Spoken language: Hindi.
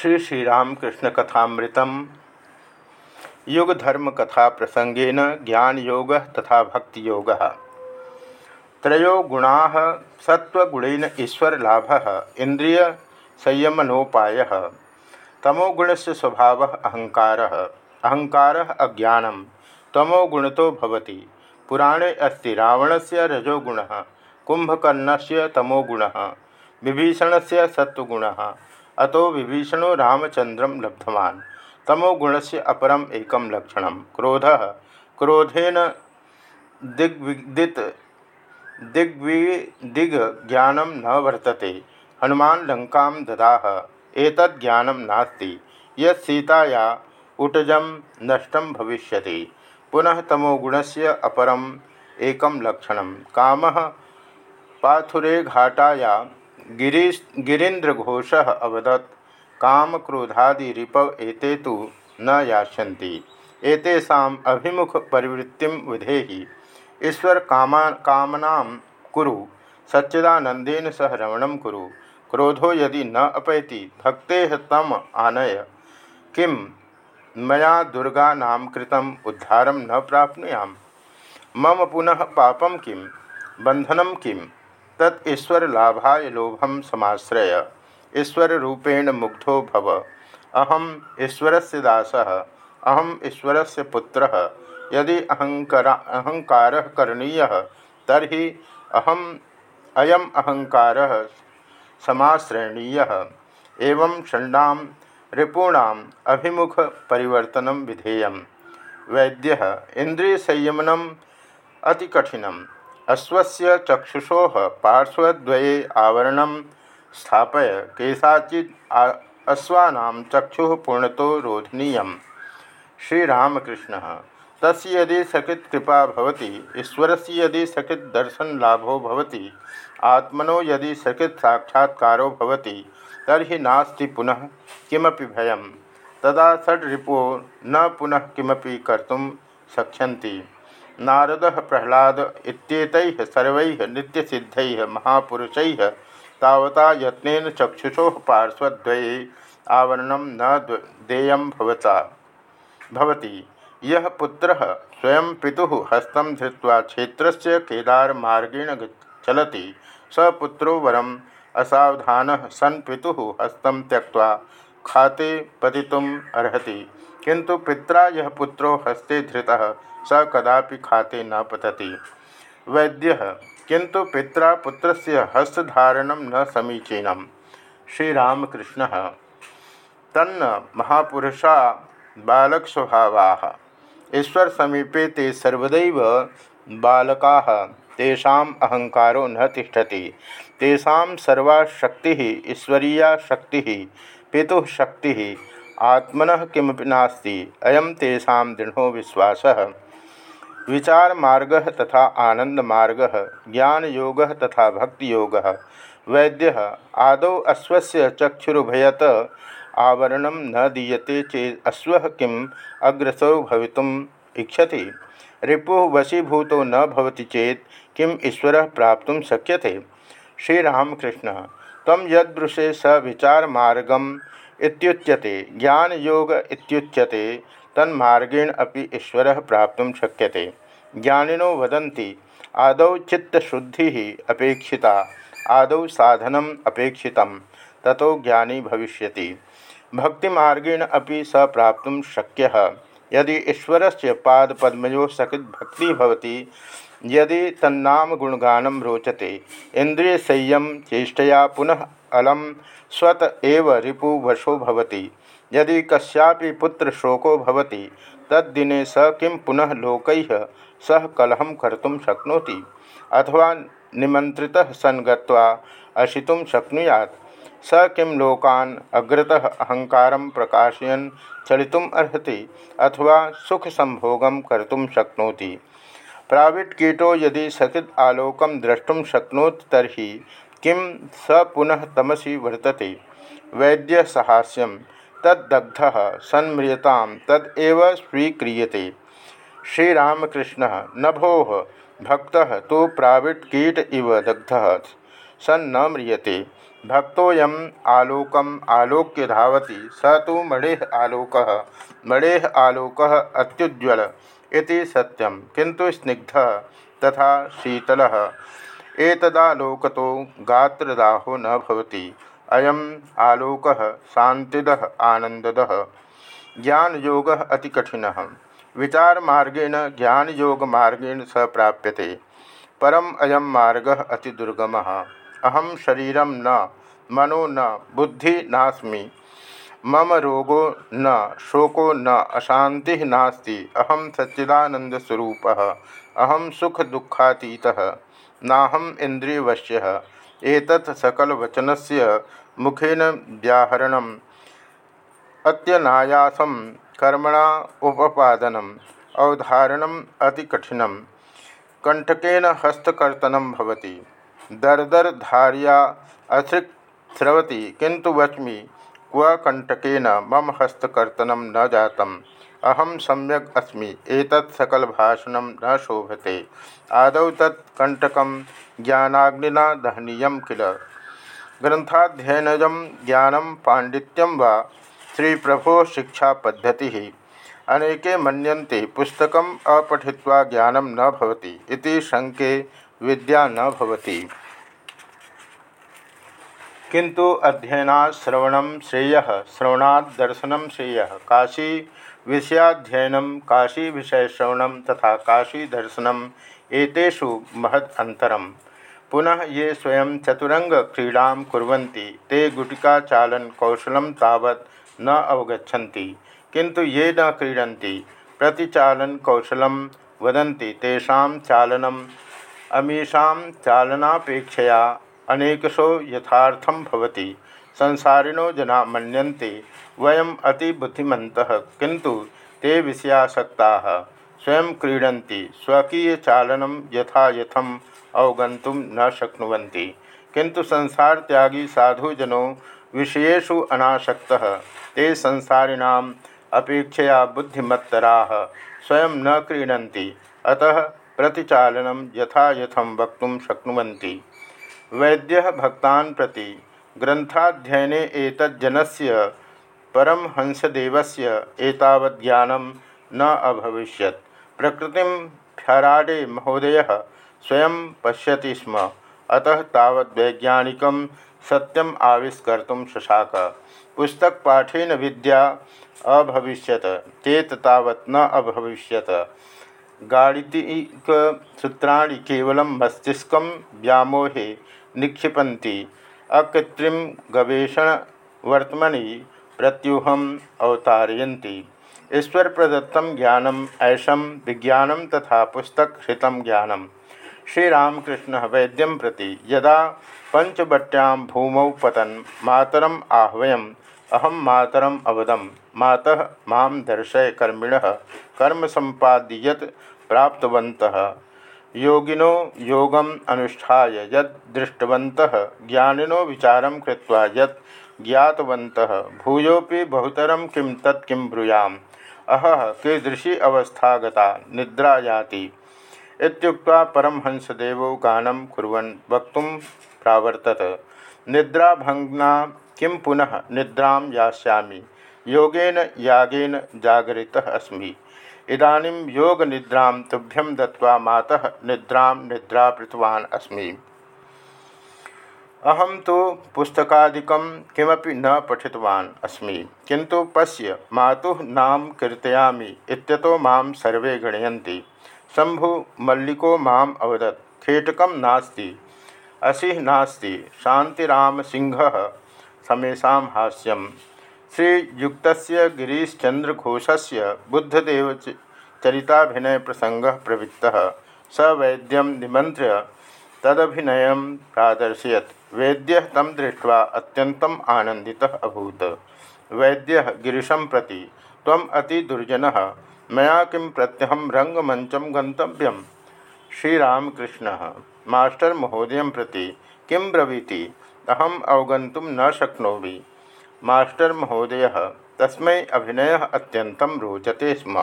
श्री श्रीरामकृष्ण कथामृतम। युग धर्म कथा प्रसंगेन, ज्ञान योग तथा भक्ति योग। त्रयो गुणा सत्वगुणेन ईश्वर लाभ इंद्रिय संयमनोपाय। तमोगुण से स्वभाव अहंकार। अहंकार अज्ञान तमोगुण तो भवति। पुराणे रजोगुण। कुंभकर्ण से तमोगुण विभीषण से सत्वगुण अतो विभीषणो रामचंद्रम लब्धवान् तमोगुण से अपरम एक लक्षण। क्रोध। क्रोधेन दिग्विदित दिग्वि दिग ज्ञानम न वर्तते। हनुमान लंका ददाह। एतद् ज्ञानम नास्ति। यीताया उटजम नष्टम भविष्यति। पुनः तमोगुण से अपरम एक लक्षण। काम पाथुरे घाटाया गिरी गिरीन्द्रघोष अवदत् काम क्रोधादि रिपव एते तो न यास्यन्ति। एतेषाम् अभिमुख परिवृत्ति विधेहि। ईश्वर कामा, कामना कुरु। सच्चिदानंदेन सह रमण कुरु। क्रोधो यदि न अपैति, भक्ते तम आनय। किम मया दुर्गा नाम कृतम उद्धारम न प्राप्नुयाम? मम पुनः पापम किम बंधनम किम? तत् लाभाय लोभम समाश्रय। ईश्वर रूपेण मुग्धो भव। अहम ईश्वर से दास अहम ईश्वर से पुत्र। यदि अहंकार अहंकार करणीय तरी अहम अयम अहंकार समाश्रयणीय। एवं षण्डा रिपूणाम अभिमुख परिवर्तन विधेय वैद्य इंद्रिय संयमनम अति कठिनम अश्वस्य चक्षुषो पार्श्वद्वये आवरण स्थापय अश्वानां चक्षु पूर्णतो रोधनीय श्रीरामकृष्ण तस् यदि सकृत कृपा भवति, ईश्वरस्य यदि सकृत दर्शन लाभो भवति, आत्मनो यदि सकृत साक्षात्कारो भवति, तर्हि नास्ति पुनः किमपि भयं तदा षड्रिपो न पुनः किमपि कर्तुं शक्ष्यन्ति। नारद, प्रहलाद इत्येतैः, सर्वैः, नित्यसिद्धैः, महापुरुषैः तावता यत्नेन चक्षुषो पार्श्वद्वये आवरणं न देयं भवता। भवति। यः पुत्रः स्वयं पितुः हस्तं धृत्वा क्षेत्रस्य केदारमार्गेण चलति, स पुत्रो वरम असावधान सन् पिता हस्त त्यक्त्वा खाते पतितुम् अर्हति। किंतु पिता यह पुत्रो हस्ते धृतः, स कदापि खाते न पतति। वैद्य किंतु पिता पुत्र हस्तधारण न समीचीन श्रीरामकृष्ण, तन्न बालक ईश्वर समीपे ते सर्वदैव बालका अहंकारो न तिष्ठति। शक्ति ईश्वरीया शक्ति पितुः शक्ति। आत्मन नास्ति। अयम तेषां दृढ़ो विश्वासः। विचार मार्ग तथा आनंद मार्ग ज्ञान योग तथा भक्ति योग वैद्य आदौ अश्व चक्षुरुभयत आवरण न दीयते चेत अश्व किम अग्रसौ भवितुम रिपु वशीभूत न भवति चेत किम ईश्वर प्राप्त शक्यते। श्रीरामकृष्ण। तम यदृशे स विचार मार्गम इत्युच्यते, ज्ञान योग इत्युच्यते, तन्मार्गेण अपि ईश्वर प्राप्त शक्यते। ज्ञानिनो वदन्ति, आदौ चित्तशुद्धि अपेक्षिता, आदौ साधनम अपेक्षित ततो ज्ञानी भविष्यति। भक्तिमार्गेण अपि स प्राप्त शक्य। यदि ईश्वर से पादपद्मयो सकृत भक्ति यदि तन्नाम गुणगानम रोचते, इंद्रिय संयम चेष्टया पुनः अलम, स्वत एव रिपुवशो भवति। यदि कस्यापि पुत्र शोको भवति, तद्दिने स किं पुनः लोक सह कलहम कर्तुम शक्नोति, अथवा निमंत्रितः सन गत्वा अशितुं शक्नुयात्। स किं लोकान् अग्रतः अहंकार प्रकाशयन, चलितुम् अर्हति, अथवा सुख संभोगम कर्तुं शक्नोति। प्राविट कीटो यदि सकृत आलोकम द्रष्टुम शक्नोति तर्हि किं स पुनः तमसी वर्तते? वैद्य सहास्यम। तद्दग्ध सन्म्रियता तदेव स्वीक्रियते। श्रीरामकृष्ण, नभो, भक्त तो प्राविट कीट इव दग्ध। सन् न म्रियते। भक्तोऽयम् आलोकम् आलोक्य धावति। स तो मणेः आलोक मणेः आलोक अत्युज्वल इति सत्यं, किन्तु स्निग्धः तथा शीतलः। एतदालोकतो गात्रदाहो न भवति। अयम् आलोकः शान्तिदः, आनन्ददः। ज्ञानयोगः अतिकठिनः। विचारमार्गेण, ज्ञानयोगमार्गेण स प्राप्यते। परम अयम मार्ग अति दुर्गम अहम शरीर न, मनो न, बुद्धि नास्मि। मम रोगो न, शोको न अशांति नास्ति। अहम सच्चिदानंदस्वरूप अहम सुख दुखातीत नाहम इंद्रियवश्य एतत् सकलवचनस्य मुखेन व्याहरण अत्यनायासं कर्मणा उपपादनम् अवधारणम् अति कठिनम्। कंटकेन हस्तकर्तनं दरदर धारिया स्रवती किंतु वच्मि क्व कंटकेन मम हस्तकर्तनं न जातम्। अहम सम्यक अस्मि। एतत् सकल भाषण न शोभते। आदौ तत् ज्ञानाग्निना दहनीय किल? ग्रंथाध्ययनज ज्ञानम पांडित्यम वा? श्री प्रभो शिक्षा पद्धति अनेके मनते पुस्तक अपठित्वा ज्ञानम न भवति। इति शंके विद्या न भवति। किंतु अध्ययनात् श्रवण श्रेय, श्रवणात् दर्शन श्रेय। काशी विषयाध्ययन, काशी विषय श्रवण तथा काशी दर्शन एतेषु महद अंतरम पुनः ये स्वयं चतुरंग क्रीड़ा कुर्वन्ति, ते गुटिकाचालन कौशल तावत् न अवगछति किंतु ये न क्रीडन्ति, प्रतिचालन कौशल वदन्ति, तेषां अमीषा चालनापेक्षया अनेकशो यथार्थम भवति। संसारिणो जना मनते वयम अति बुद्धिमन्तः किंतु ते विषयासक्ता। स्वयं क्रीडन्ति स्वकीय चालनम यथा यथम अवगंतुम न शक्नुवन्ति। किंतु संसार त्यागी साधुजनों विषयेषु अनासक्तः, ते संसारिणाम अपेक्षया बुद्धिमत्तरा, स्वयं न क्रीडन्ति, अतः प्रतिचालन यथा यथम वक्त शक्नुवन्ति। वैद्य भक्तान् प्रति ग्रंथाध्ययने एतज्जनस्य परमहंसदेवस्य एतावत् ज्ञानं न अभविष्य प्रकृति फ्याराडे महोदय स्वयं पश्यति स्म। अतः तावत् सत्यम आविष्कर्तुं शशाक। पुस्तक पाठेन विद्या अभविष्यत, चेत तावत् न अभविष्यत। गाणितिकसूत्राणि केवल मस्तिष्क व्यामोहे निक्षिपन्ति। अकृत्रिम गवेषण वर्तमनि प्रत्यूहम अवतारयन्ति। ईश्वर प्रदत्त ज्ञानम ऐशम विज्ञान तथा पुस्तक हृत ज्ञानम। श्रीरामकृष्ण वैद्यम प्रति यदा पंचवट्यां भूमौ पतन मातरम आह्वयम अहम मातरम अवदम, मातः माम दर्शय कर्मिण, कर्म संपाद्य प्राप्तवत योगिनो योगम अनुष्ठाय यद दृष्टवन्तः, ज्ञानिनो विचारं कृत्वा यत् ज्ञातवन्तः भूयोपि बहुतरं किं तत् किं ब्रूयाम्। अहः कीदृशी अवस्था गता निद्रा इत्युक्त्वा परमहंसदेवो गानं कुर्वन् वक्तुं प्रावर्तत। निद्राभंगना किं पुनः निद्रा यास्यामि? योगेन यागेन जागरित अस्मि। इदानीं योग निद्रा तुभ्यं दत्वा मातः निद्रा निद्रापृतवान् अस्मि। अहम तो पुस्तकादिकं किमपि न पठितवान् अस्मि किंतु पश्य मातुः नाम कीर्तयामि इत्यतो सर्वे गणयन्ति। शंभु मल्लिको माम अवदत् खेटकं नास्ति, असिः नास्ति सिंह समेशा हास्यम। श्रीयुक्त गिरीशचंद्रघोष बुद्धदेव चरिताभिनय प्रसंग प्रवृत्त। स वैद्यम निमंत्र्य तदभिनय प्रादर्शयत। वैद्य तम दृष्ट्वा अत्यंतम आनंदित अभूत। वैद्य गिरीशं प्रति अति दुर्जन मैं किं प्रत्यहम रंगमंचम गंतव्यम श्रीरामकृष्ण, मास्टर महोदय प्रति किं ब्रवीति? अहम अवगंतुम न शक्नोमि। मास्टर महोदय तस्म अभिनय अत्यम रोचते स्म।